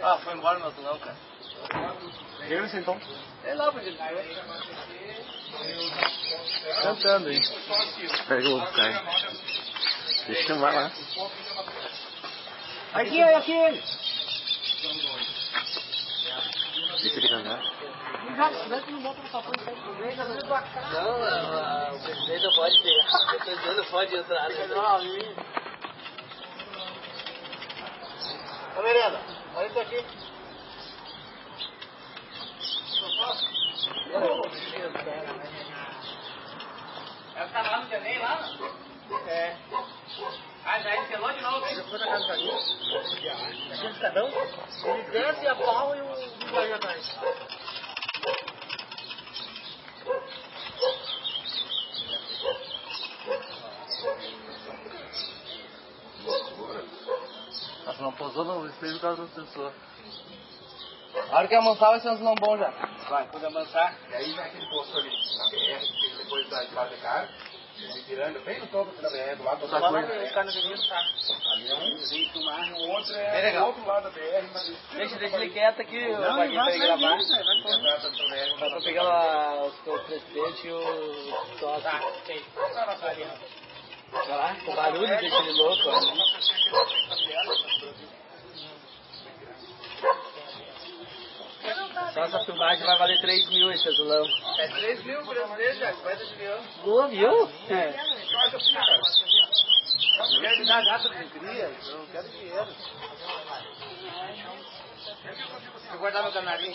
Ah, foi embora no azulão, cara. Eles então? É lá pra. Cantando aí. Pega o outro cara. Deixa eu lá. Aqui, aqui ele. Deixa ele cantar. Não, o presidente pode ter. O presidente não pode entrar. Né? Ô, Merenda, olha isso aqui. É o canal do Janei lá? É. Ah, já encelou de novo, hein? Já foi na casa da gente. Aquele escadão? Ele desce a pau e o aí atrás. Pousou no espelho do carro do sensor. A hora que amansar vai ser uns lombons já. Vai, quando amansar. E aí vem aquele posto ali na BR, que depois da de Barra de Cara, ele virando bem no topo da BR, do lado do vai outro não deveriam estar. Ali é um, filmar. o outro É é, do outro lado da BR, mas Deixa, deixa ele quieto aqui, Não, vai vai, vai vai, gravar. vai, vai, vai, vai, vai, vai, pegar os o presidente e o sócio. Tá, ok. Lá, o barulho daquele louco. ó. Só essa filmagem vai valer 3 mil esse azulão. É 3 mil brasileiros, já, 50 de milhão. Boa, viu? É. Eu quero dar gata de cria, eu não quero dinheiro. Vou guardar meu canarinho.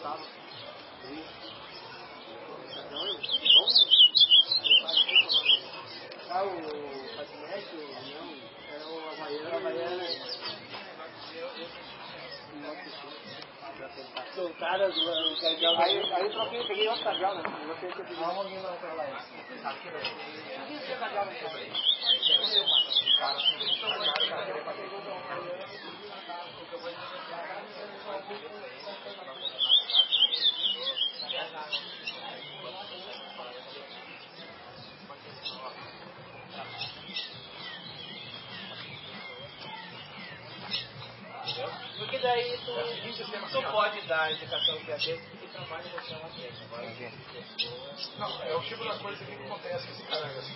E Vamos. Ah, o patinete, o não, era o Havaiana. Havaiana. São caras do cardial. Aí, eu troquei, peguei outro cardial, né? Eu vou ter que pegar uma menina pra Porque daí tu, tu pode dar a indicação que às vezes que trabalha você uma vez. Não, é o tipo da coisa que acontece com esse cara assim.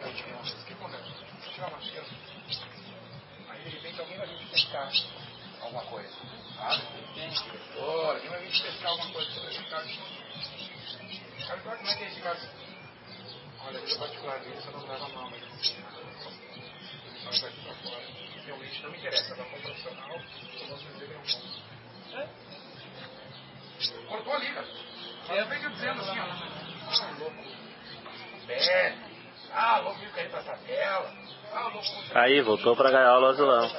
É o tipo de coisa que acontece. Se tiver uma cheira, aí de repente alguém vai vir pescar alguma coisa. Sabe? Alguém vai vir pescar alguma coisa sobre esse cara. Cara, como é que é esse cara? Olha, a vida particular dele, você não leva mal, mas mas daqui pra fora, realmente não interessa. Da como profissional, eu posso dizer que não bom. Cortou ali, cara. Eu venho dizendo assim, ó. Louco. Bé. Ah, louco, fica aí pra. Ah, louco. Aí, voltou pra gaiola azulão.